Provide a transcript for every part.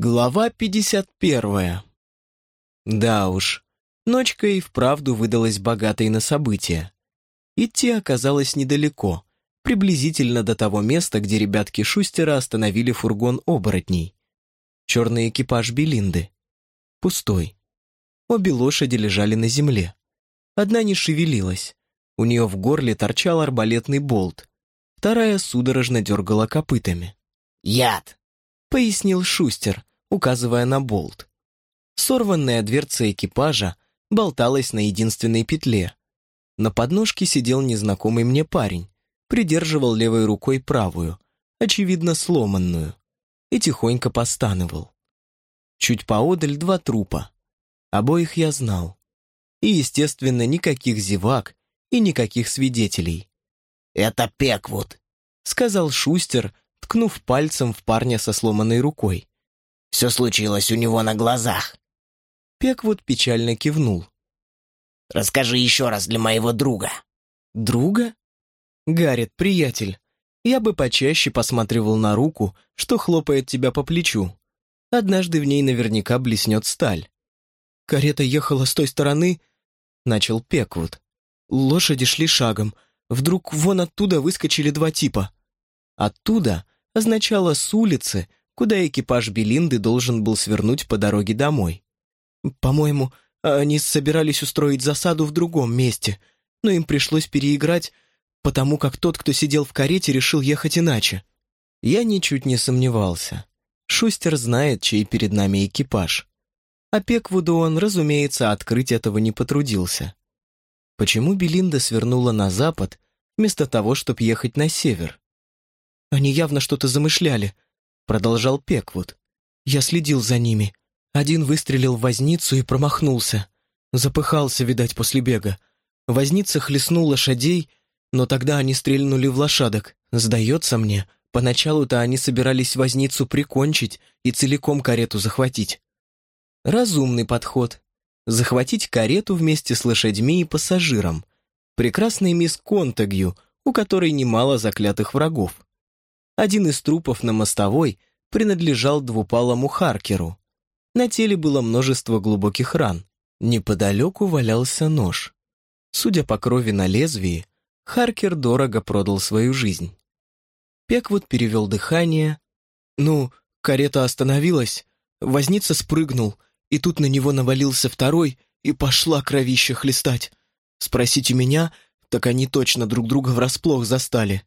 Глава 51. Да уж, ночка и вправду выдалась богатой на события. Идти оказалось недалеко, приблизительно до того места, где ребятки Шустера остановили фургон оборотней. Черный экипаж Белинды. Пустой. Обе лошади лежали на земле. Одна не шевелилась. У нее в горле торчал арбалетный болт. Вторая судорожно дергала копытами. «Яд!» — пояснил Шустер, указывая на болт. Сорванная дверца экипажа болталась на единственной петле. На подножке сидел незнакомый мне парень, придерживал левой рукой правую, очевидно сломанную, и тихонько постановал. Чуть поодаль два трупа. Обоих я знал. И, естественно, никаких зевак и никаких свидетелей. «Это Пеквуд», — сказал Шустер, ткнув пальцем в парня со сломанной рукой. «Все случилось у него на глазах». Пеквуд печально кивнул. «Расскажи еще раз для моего друга». «Друга?» «Гаррет, приятель, я бы почаще посматривал на руку, что хлопает тебя по плечу. Однажды в ней наверняка блеснет сталь». «Карета ехала с той стороны», — начал Пеквуд. «Лошади шли шагом. Вдруг вон оттуда выскочили два типа. Оттуда означало с улицы, куда экипаж Белинды должен был свернуть по дороге домой. По-моему, они собирались устроить засаду в другом месте, но им пришлось переиграть, потому как тот, кто сидел в карете, решил ехать иначе. Я ничуть не сомневался. Шустер знает, чей перед нами экипаж. А Пеквуду он, разумеется, открыть этого не потрудился. Почему Белинда свернула на запад, вместо того, чтобы ехать на север? «Они явно что-то замышляли», — продолжал Пеквуд. «Я следил за ними. Один выстрелил в возницу и промахнулся. Запыхался, видать, после бега. Возница хлестнул лошадей, но тогда они стрельнули в лошадок. Сдается мне, поначалу-то они собирались возницу прикончить и целиком карету захватить. Разумный подход. Захватить карету вместе с лошадьми и пассажиром. Прекрасный мисс Контагью, у которой немало заклятых врагов. Один из трупов на мостовой принадлежал двупалому Харкеру. На теле было множество глубоких ран. Неподалеку валялся нож. Судя по крови на лезвии, Харкер дорого продал свою жизнь. Пеквуд перевел дыхание. «Ну, карета остановилась, возница спрыгнул, и тут на него навалился второй, и пошла кровища хлестать. Спросите меня, так они точно друг друга врасплох застали.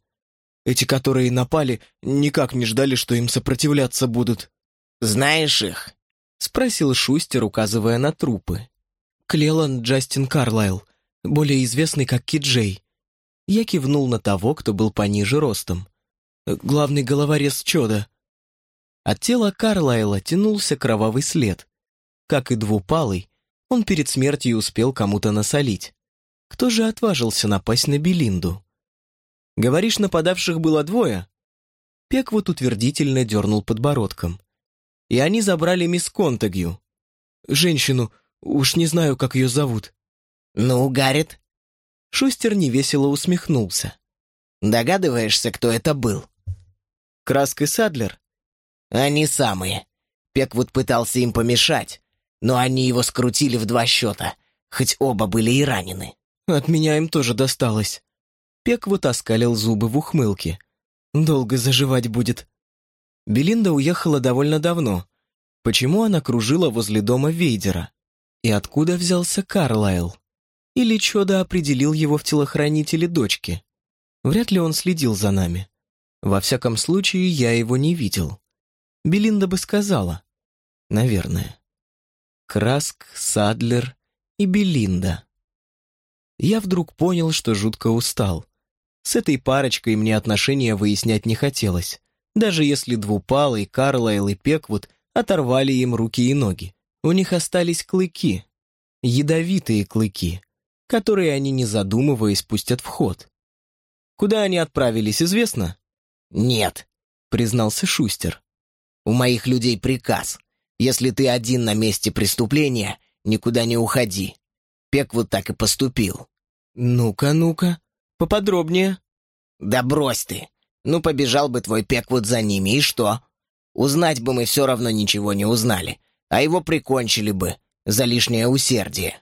Эти, которые напали, никак не ждали, что им сопротивляться будут. «Знаешь их?» — спросил Шустер, указывая на трупы. Клелан Джастин Карлайл, более известный как Киджей. Я кивнул на того, кто был пониже ростом. Главный головорез Чода. От тела Карлайла тянулся кровавый след. Как и двупалый, он перед смертью успел кому-то насолить. Кто же отважился напасть на Белинду? Говоришь, нападавших было двое?» Пеквуд утвердительно дернул подбородком. «И они забрали мисс Контагью. Женщину, уж не знаю, как ее зовут». «Ну, Гаррет?» Шустер невесело усмехнулся. «Догадываешься, кто это был?» «Краск и Садлер?» «Они самые. Пеквуд пытался им помешать, но они его скрутили в два счета, хоть оба были и ранены». «От меня им тоже досталось». Пеквуд оскалил зубы в ухмылке. «Долго заживать будет». Белинда уехала довольно давно. Почему она кружила возле дома Вейдера? И откуда взялся Карлайл? Или Чода определил его в телохранителе дочки? Вряд ли он следил за нами. Во всяком случае, я его не видел. Белинда бы сказала. Наверное. Краск, Садлер и Белинда. Я вдруг понял, что жутко устал. С этой парочкой мне отношения выяснять не хотелось, даже если Двупалый, Карлайл и Пеквуд оторвали им руки и ноги. У них остались клыки, ядовитые клыки, которые они, не задумываясь, пустят в ход. Куда они отправились, известно? «Нет», — признался Шустер. «У моих людей приказ. Если ты один на месте преступления, никуда не уходи. Пеквуд так и поступил». «Ну-ка, ну-ка», Поподробнее». «Да брось ты! Ну, побежал бы твой Пеквуд за ними, и что? Узнать бы мы все равно ничего не узнали, а его прикончили бы за лишнее усердие.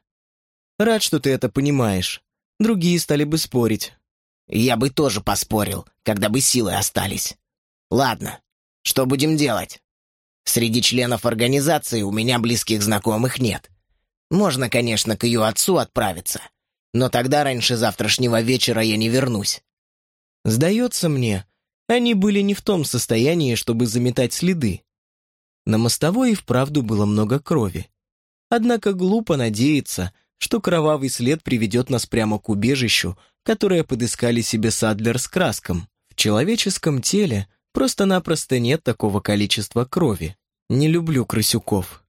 Рад, что ты это понимаешь. Другие стали бы спорить. Я бы тоже поспорил, когда бы силы остались. Ладно, что будем делать? Среди членов организации у меня близких знакомых нет. Можно, конечно, к ее отцу отправиться, но тогда раньше завтрашнего вечера я не вернусь. Сдается мне, они были не в том состоянии, чтобы заметать следы. На мостовой и вправду было много крови. Однако глупо надеяться, что кровавый след приведет нас прямо к убежищу, которое подыскали себе Садлер с краском. В человеческом теле просто-напросто нет такого количества крови. Не люблю крысюков.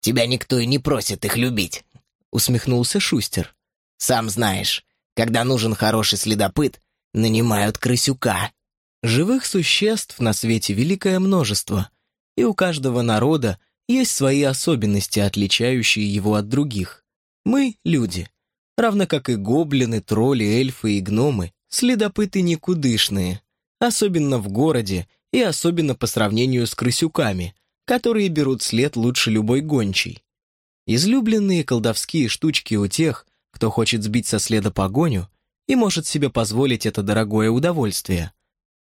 «Тебя никто и не просит их любить», — усмехнулся Шустер. «Сам знаешь, когда нужен хороший следопыт, нанимают крысюка». Живых существ на свете великое множество, и у каждого народа есть свои особенности, отличающие его от других. Мы — люди. Равно как и гоблины, тролли, эльфы и гномы, следопыты никудышные. Особенно в городе и особенно по сравнению с крысюками, которые берут след лучше любой гончий. Излюбленные колдовские штучки у тех, кто хочет сбить со следа погоню и может себе позволить это дорогое удовольствие.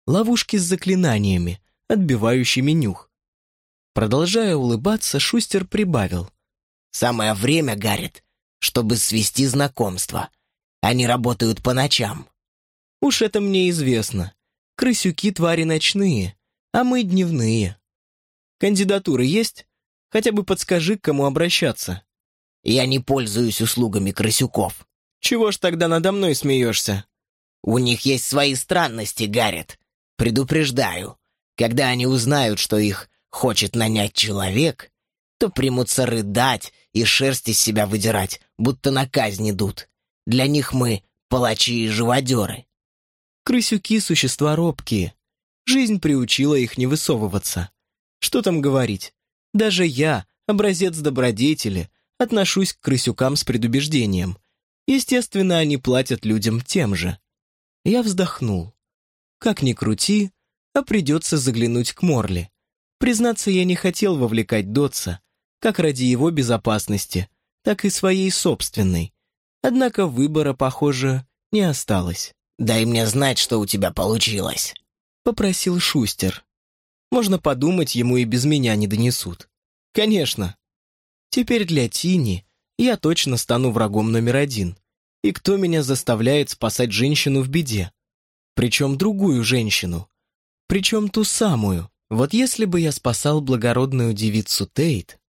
Ловушки с заклинаниями, отбивающими нюх. Продолжая улыбаться, Шустер прибавил. «Самое время, Гаррет, чтобы свести знакомство. Они работают по ночам». «Уж это мне известно. Крысюки твари ночные, а мы дневные. Кандидатуры есть? Хотя бы подскажи, к кому обращаться». «Я не пользуюсь услугами крысюков». «Чего ж тогда надо мной смеешься?» «У них есть свои странности, Гаррет. Предупреждаю. Когда они узнают, что их хочет нанять человек, то примутся рыдать и шерсть из себя выдирать, будто на казнь идут. Для них мы палачи и живодеры. Крысюки — существа робкие. Жизнь приучила их не высовываться. Что там говорить? Даже я, образец добродетели, отношусь к крысюкам с предубеждением. Естественно, они платят людям тем же. Я вздохнул. Как ни крути, а придется заглянуть к Морли. Признаться, я не хотел вовлекать Дотса, как ради его безопасности, так и своей собственной. Однако выбора, похоже, не осталось. «Дай мне знать, что у тебя получилось», — попросил Шустер. Можно подумать, ему и без меня не донесут. Конечно. Теперь для Тини я точно стану врагом номер один. И кто меня заставляет спасать женщину в беде? Причем другую женщину. Причем ту самую, вот если бы я спасал благородную девицу Тейт,